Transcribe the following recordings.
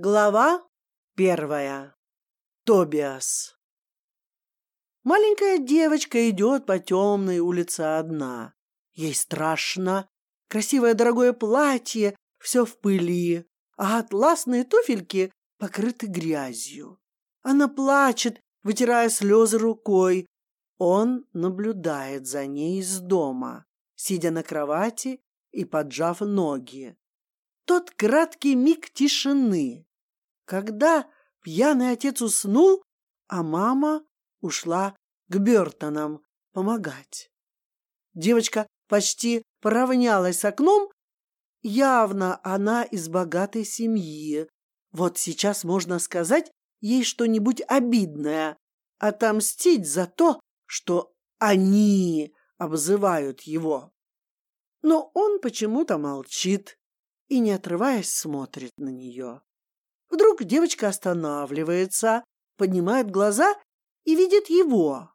Глава первая. Тобиас. Маленькая девочка идет по темной улице одна. Ей страшно. Красивое дорогое платье все в пыли, а атласные туфельки покрыты грязью. Она плачет, вытирая слезы рукой. Он наблюдает за ней из дома, сидя на кровати и поджав ноги тот краткий миг тишины, когда пьяный отец уснул, а мама ушла к Бертонам помогать. Девочка почти поравнялась с окном, явно она из богатой семьи. Вот сейчас можно сказать ей что-нибудь обидное, отомстить за то, что они обзывают его. Но он почему-то молчит и, не отрываясь, смотрит на нее. Вдруг девочка останавливается, поднимает глаза и видит его.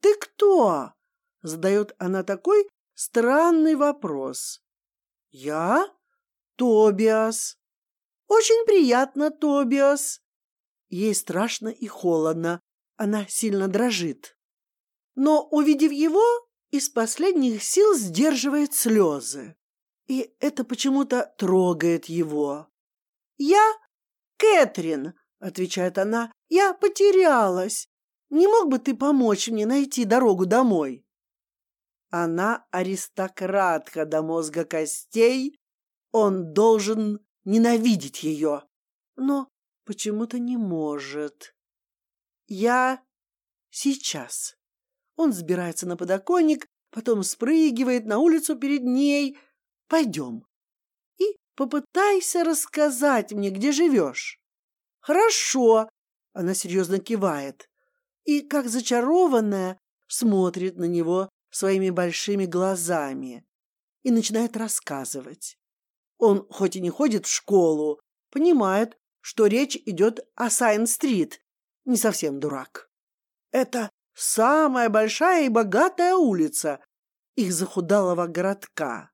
«Ты кто?» — задает она такой странный вопрос. «Я? Тобиас. Очень приятно, Тобиас». Ей страшно и холодно, она сильно дрожит. Но, увидев его, из последних сил сдерживает слезы и это почему-то трогает его. «Я Кэтрин», — отвечает она, — «я потерялась. Не мог бы ты помочь мне найти дорогу домой?» Она аристократка до мозга костей, он должен ненавидеть ее, но почему-то не может. Я сейчас. Он взбирается на подоконник, потом спрыгивает на улицу перед ней — Пойдем. Попытайся рассказать мне, где живешь. Хорошо. Она серьезно кивает. И, как зачарованная, смотрит на него своими большими глазами и начинает рассказывать. Он хоть и не ходит в школу, понимает, что речь идет о Сайн-стрит, не совсем дурак. Это самая большая и богатая улица их захудалого городка.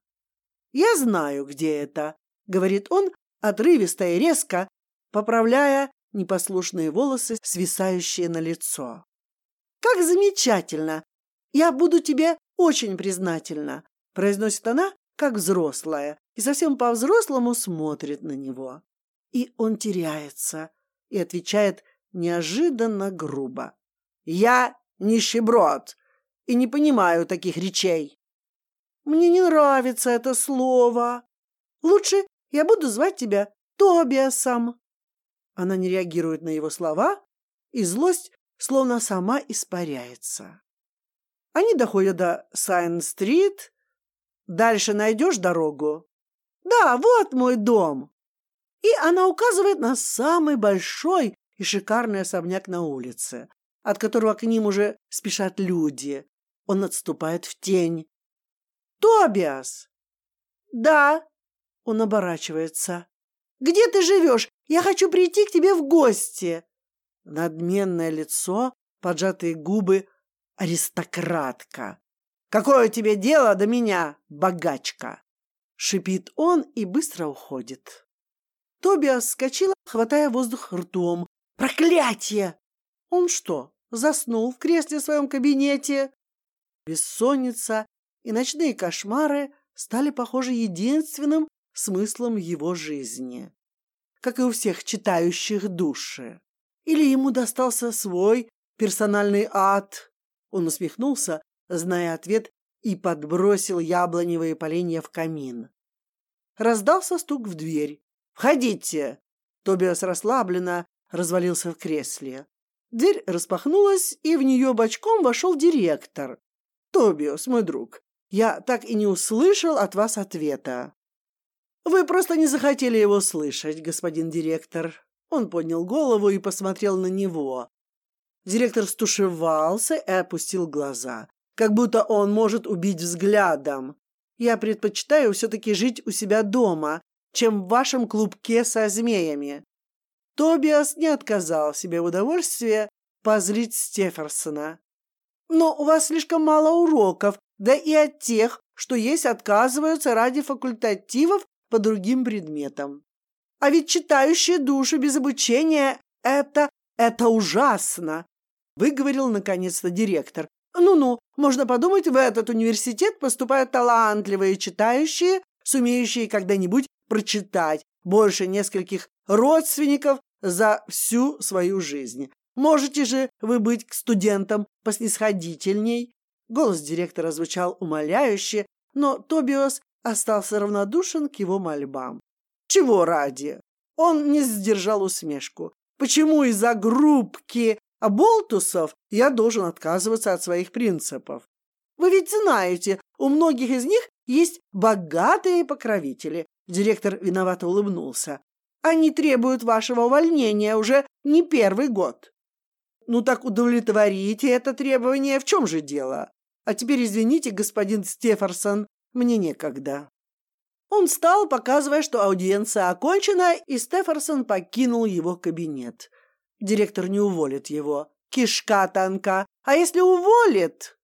«Я знаю, где это», — говорит он, отрывисто и резко, поправляя непослушные волосы, свисающие на лицо. «Как замечательно! Я буду тебе очень признательна», — произносит она, как взрослая, и совсем по-взрослому смотрит на него. И он теряется и отвечает неожиданно грубо. «Я нищеброд и не понимаю таких речей». Мне не нравится это слово. Лучше я буду звать тебя Тобиасом. Она не реагирует на его слова, и злость словно сама испаряется. Они доходят до Сайн-стрит. Дальше найдешь дорогу? Да, вот мой дом. И она указывает на самый большой и шикарный особняк на улице, от которого к ним уже спешат люди. Он отступает в тень, Тобиас!» «Да!» — он оборачивается. «Где ты живешь? Я хочу прийти к тебе в гости!» Надменное лицо, поджатые губы, аристократка. «Какое тебе дело до меня, богачка?» Шипит он и быстро уходит. Тобиас вскочила, хватая воздух ртом. «Проклятие!» Он что, заснул в кресле в своем кабинете? Бессонница и ночные кошмары стали, похоже, единственным смыслом его жизни, как и у всех читающих души. Или ему достался свой персональный ад. Он усмехнулся, зная ответ, и подбросил яблоневые поленья в камин. Раздался стук в дверь. «Входите!» Тобиас расслабленно развалился в кресле. Дверь распахнулась, и в нее бочком вошел директор. «Тобиас, мой друг, я так и не услышал от вас ответа. Вы просто не захотели его слышать, господин директор. Он поднял голову и посмотрел на него. Директор стушевался и опустил глаза, как будто он может убить взглядом. Я предпочитаю все-таки жить у себя дома, чем в вашем клубке со змеями. Тобиас не отказал себе в удовольствии позрить Стеферсона. Но у вас слишком мало уроков, да и от тех, что есть, отказываются ради факультативов по другим предметам. А ведь читающие души без обучения — это... это ужасно!» Выговорил наконец-то директор. «Ну-ну, можно подумать, в этот университет поступают талантливые читающие, сумеющие когда-нибудь прочитать больше нескольких родственников за всю свою жизнь. Можете же вы быть к студентам поснисходительней?» Голос директора звучал умоляюще, но Тобиос остался равнодушен к его мольбам. Чего ради? Он не сдержал усмешку. Почему из-за группки оболтусов я должен отказываться от своих принципов? Вы ведь знаете, у многих из них есть богатые покровители. Директор виновато улыбнулся. Они требуют вашего увольнения уже не первый год. Ну так удовлетворите это требование. В чем же дело? А теперь извините, господин Стеферсон, мне некогда. Он встал, показывая, что аудиенция окончена, и Стеферсон покинул его кабинет. Директор не уволит его. Кишка танка. А если уволит?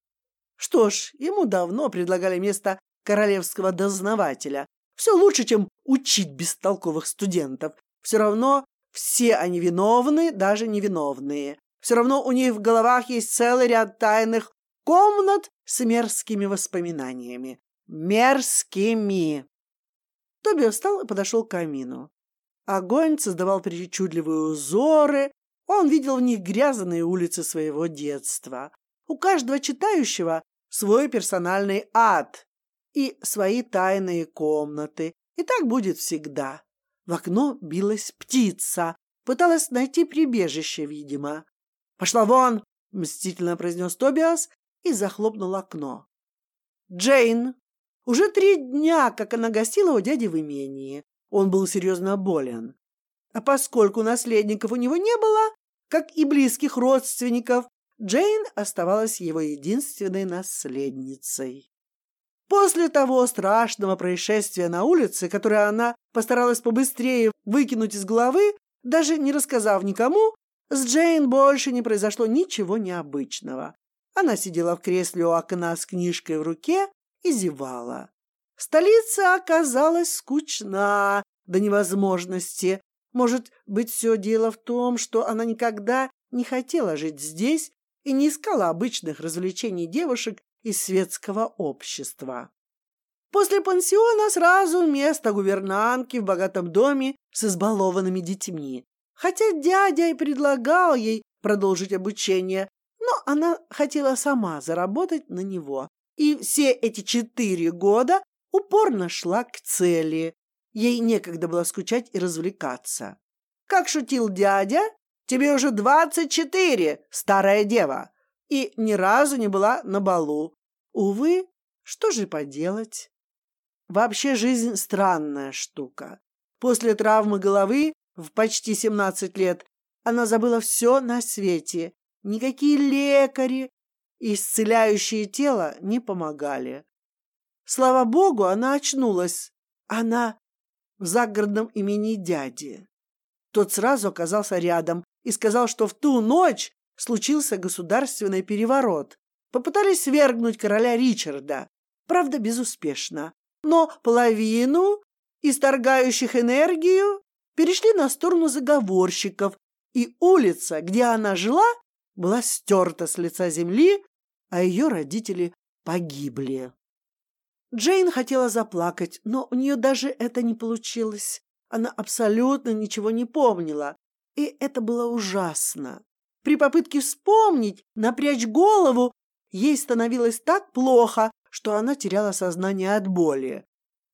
Что ж, ему давно предлагали место королевского дознавателя. Все лучше, чем учить бестолковых студентов. Все равно все они виновны, даже невиновные. Все равно у них в головах есть целый ряд тайных комнат с мерзкими воспоминаниями. Мерзкими. Тоби встал и подошел к камину. Огонь создавал причудливые узоры. Он видел в них грязные улицы своего детства. У каждого читающего свой персональный ад и свои тайные комнаты. И так будет всегда. В окно билась птица, пыталась найти прибежище, видимо. «Пошла вон!» — мстительно произнес Тобиас и захлопнул окно. Джейн. Уже три дня, как она гостила у дяди в имении. Он был серьезно болен. А поскольку наследников у него не было, как и близких родственников, Джейн оставалась его единственной наследницей. После того страшного происшествия на улице, которое она постаралась побыстрее выкинуть из головы, даже не рассказав никому, с Джейн больше не произошло ничего необычного. Она сидела в кресле у окна с книжкой в руке и зевала. Столица оказалась скучна до невозможности. Может быть, все дело в том, что она никогда не хотела жить здесь и не искала обычных развлечений девушек из светского общества. После пансиона сразу место гувернантки в богатом доме с избалованными детьми. Хотя дядя и предлагал ей продолжить обучение, но она хотела сама заработать на него. И все эти четыре года упорно шла к цели. Ей некогда было скучать и развлекаться. Как шутил дядя, тебе уже двадцать четыре, старая дева, и ни разу не была на балу. Увы, что же поделать? Вообще жизнь странная штука. После травмы головы в почти семнадцать лет она забыла все на свете Никакие лекари, исцеляющие тело, не помогали. Слава богу, она очнулась. Она в загородном имени дяди. Тот сразу оказался рядом и сказал, что в ту ночь случился государственный переворот. Попытались свергнуть короля Ричарда, правда, безуспешно. Но половину исторгающих энергию перешли на сторону заговорщиков, и улица, где она жила, была стерта с лица земли, а ее родители погибли. Джейн хотела заплакать, но у нее даже это не получилось. Она абсолютно ничего не помнила, и это было ужасно. При попытке вспомнить, напрячь голову, ей становилось так плохо, что она теряла сознание от боли.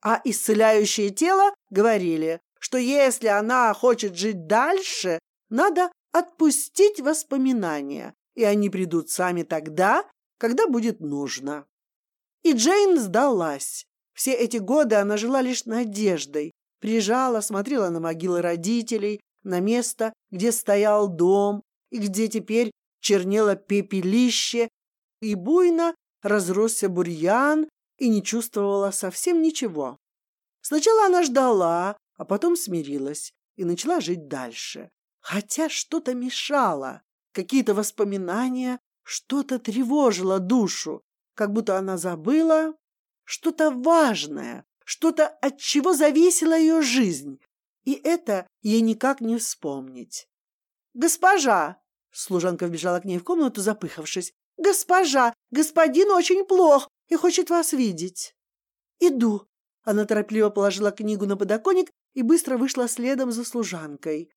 А исцеляющее тело говорили, что если она хочет жить дальше, надо отпустить воспоминания, и они придут сами тогда, когда будет нужно. И Джейн сдалась. Все эти годы она жила лишь надеждой, приезжала, смотрела на могилы родителей, на место, где стоял дом и где теперь чернело пепелище, и буйно разросся бурьян и не чувствовала совсем ничего. Сначала она ждала, а потом смирилась и начала жить дальше. Хотя что-то мешало, какие-то воспоминания, что-то тревожило душу, как будто она забыла что-то важное, что-то, от чего зависела ее жизнь. И это ей никак не вспомнить. «Госпожа!» — служанка вбежала к ней в комнату, запыхавшись. «Госпожа! Господин очень плох и хочет вас видеть!» «Иду!» Она торопливо положила книгу на подоконник и быстро вышла следом за служанкой.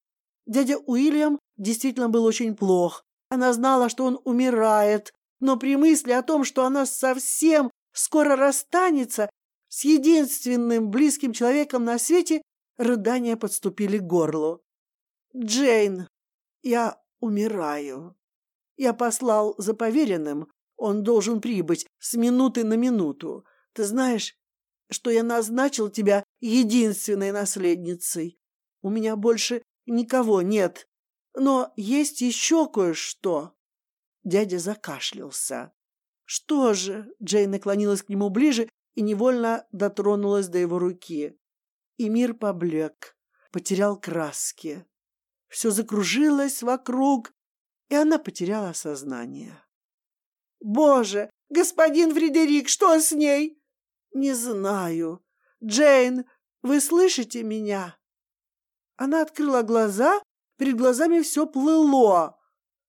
Дядя Уильям действительно был очень плох. Она знала, что он умирает, но при мысли о том, что она совсем скоро расстанется с единственным близким человеком на свете, рыдания подступили к горлу. «Джейн, я умираю. Я послал за поверенным, он должен прибыть с минуты на минуту. Ты знаешь, что я назначил тебя единственной наследницей. У меня больше никого нет, но есть еще кое-что. Дядя закашлялся. Что же? Джейн наклонилась к нему ближе и невольно дотронулась до его руки. И мир поблек, потерял краски. Все закружилось вокруг, и она потеряла сознание. «Боже! Господин Фредерик, что с ней?» «Не знаю. Джейн, вы слышите меня?» Она открыла глаза, перед глазами все плыло.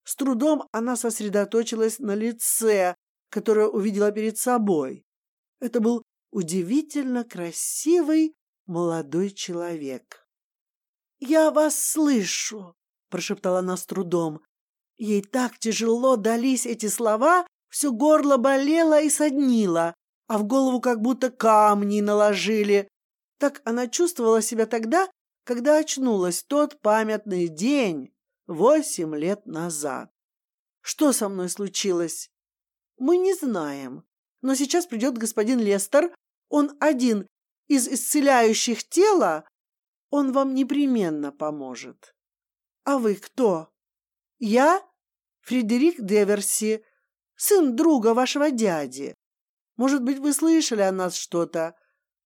С трудом она сосредоточилась на лице, которое увидела перед собой. Это был удивительно красивый молодой человек. «Я вас слышу», — прошептала она с трудом. Ей так тяжело дались эти слова, все горло болело и соднило, а в голову как будто камни наложили. Так она чувствовала себя тогда, когда очнулась тот памятный день восемь лет назад. Что со мной случилось? Мы не знаем. Но сейчас придет господин Лестер. Он один из исцеляющих тела. Он вам непременно поможет. А вы кто? Я Фредерик Деверси, сын друга вашего дяди. Может быть, вы слышали о нас что-то,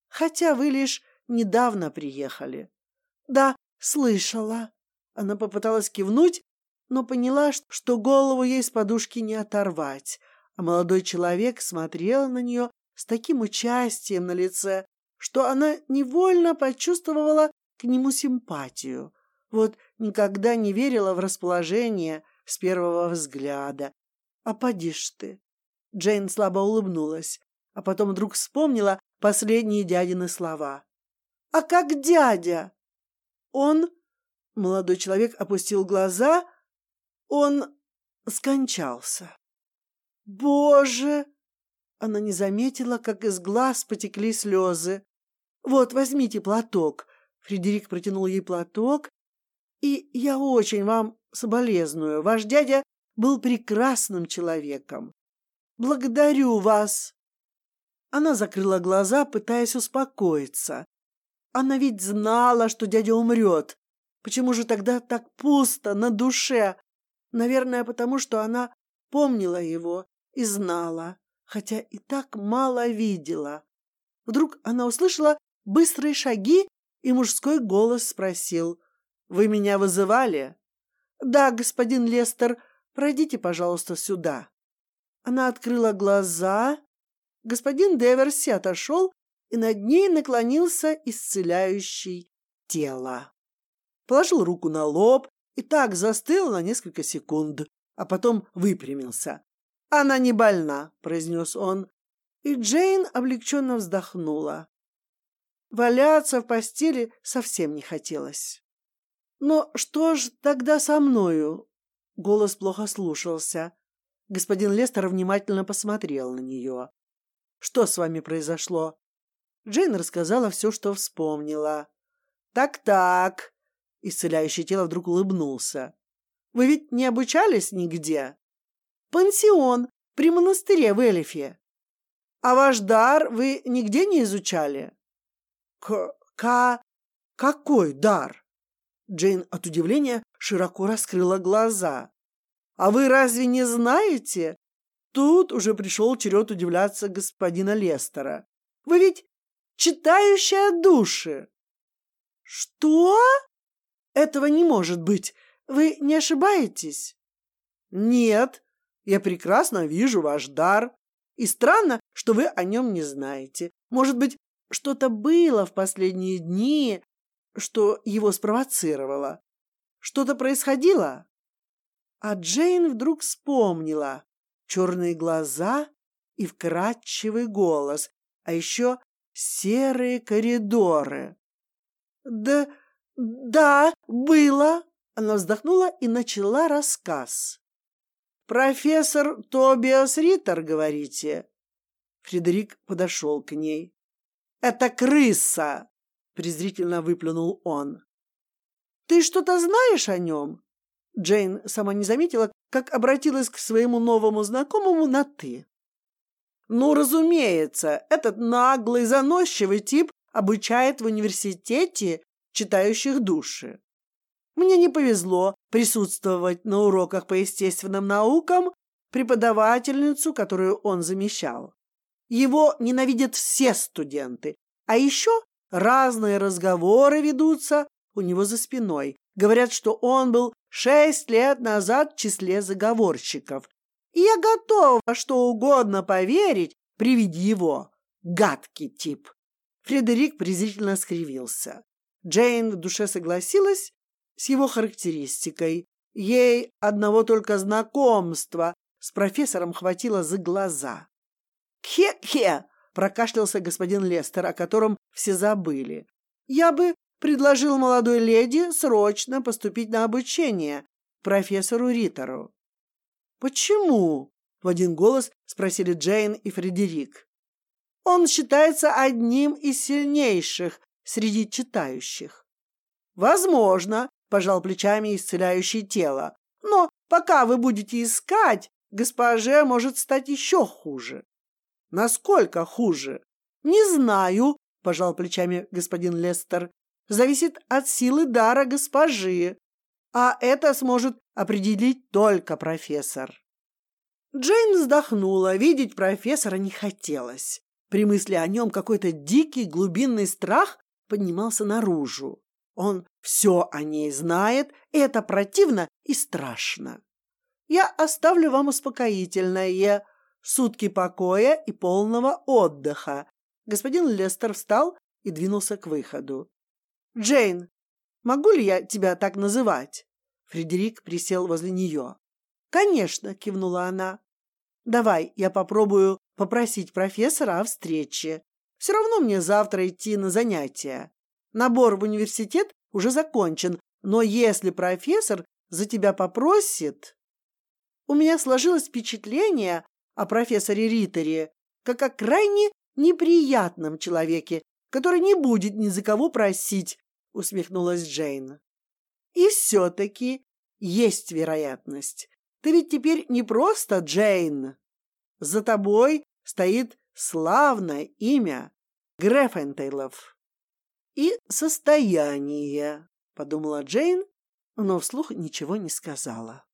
хотя вы лишь недавно приехали. Да, слышала. Она попыталась кивнуть, но поняла, что голову ей с подушки не оторвать, а молодой человек смотрел на нее с таким участием на лице, что она невольно почувствовала к нему симпатию. Вот никогда не верила в расположение с первого взгляда. А поди ж ты. Джейн слабо улыбнулась, а потом вдруг вспомнила последние дядины слова. «А как дядя?» «Он...» Молодой человек опустил глаза. «Он скончался». «Боже!» Она не заметила, как из глаз потекли слезы. «Вот, возьмите платок». Фредерик протянул ей платок. «И я очень вам соболезную. Ваш дядя был прекрасным человеком. Благодарю вас. Она закрыла глаза, пытаясь успокоиться. Она ведь знала, что дядя умрет. Почему же тогда так пусто на душе? Наверное, потому что она помнила его и знала, хотя и так мало видела. Вдруг она услышала быстрые шаги, и мужской голос спросил, «Вы меня вызывали?» «Да, господин Лестер, пройдите, пожалуйста, сюда». Она открыла глаза. Господин Деверси отошел, и над ней наклонился исцеляющий тело. Положил руку на лоб и так застыл на несколько секунд, а потом выпрямился. «Она не больна», — произнес он, и Джейн облегченно вздохнула. Валяться в постели совсем не хотелось. «Но что ж тогда со мною?» Голос плохо слушался. Господин Лестер внимательно посмотрел на нее. «Что с вами произошло?» Джейн рассказала все, что вспомнила. «Так-так», — исцеляющее тело вдруг улыбнулся. «Вы ведь не обучались нигде?» «Пансион при монастыре в Элифе. А ваш дар вы нигде не изучали?» «К... какой дар?» Джейн от удивления широко раскрыла глаза. «А вы разве не знаете?» Тут уже пришел черед удивляться господина Лестера. «Вы ведь читающая души!» «Что? Этого не может быть! Вы не ошибаетесь?» «Нет, я прекрасно вижу ваш дар. И странно, что вы о нем не знаете. Может быть, что-то было в последние дни, что его спровоцировало? Что-то происходило? А Джейн вдруг вспомнила черные глаза и вкрадчивый голос, а еще серые коридоры. Да, да, было. Она вздохнула и начала рассказ. Профессор Тобиас Риттер, говорите? Фредерик подошел к ней. Это крыса, презрительно выплюнул он. Ты что-то знаешь о нем? Джейн сама не заметила, как обратилась к своему новому знакомому на ты. Ну, разумеется, этот наглый, заносчивый тип обучает в университете читающих души. Мне не повезло присутствовать на уроках по естественным наукам преподавательницу, которую он замещал. Его ненавидят все студенты, а еще разные разговоры ведутся у него за спиной. Говорят, что он был шесть лет назад в числе заговорщиков, и я готова что угодно поверить при виде его. Гадкий тип. Фредерик презрительно скривился. Джейн в душе согласилась с его характеристикой. Ей одного только знакомства с профессором хватило за глаза. «Хе-хе!» — прокашлялся господин Лестер, о котором все забыли. «Я бы предложил молодой леди срочно поступить на обучение профессору Риттеру. Почему? В один голос спросили Джейн и Фредерик. Он считается одним из сильнейших среди читающих. Возможно, пожал плечами исцеляющий тело, но пока вы будете искать, госпоже может стать еще хуже. Насколько хуже? Не знаю, пожал плечами господин Лестер. Зависит от силы дара госпожи а это сможет определить только профессор. Джейн вздохнула, видеть профессора не хотелось. При мысли о нем какой-то дикий глубинный страх поднимался наружу. Он все о ней знает, и это противно и страшно. Я оставлю вам успокоительное, сутки покоя и полного отдыха. Господин Лестер встал и двинулся к выходу. Джейн, Могу ли я тебя так называть? Фредерик присел возле нее. Конечно, кивнула она. Давай, я попробую попросить профессора о встрече. Все равно мне завтра идти на занятия. Набор в университет уже закончен, но если профессор за тебя попросит, у меня сложилось впечатление о профессоре Риттере как о крайне неприятном человеке, который не будет ни за кого просить усмехнулась Джейн. И все-таки есть вероятность. Ты ведь теперь не просто Джейн. За тобой стоит славное имя Греффентейлов. И состояние, подумала Джейн, но вслух ничего не сказала.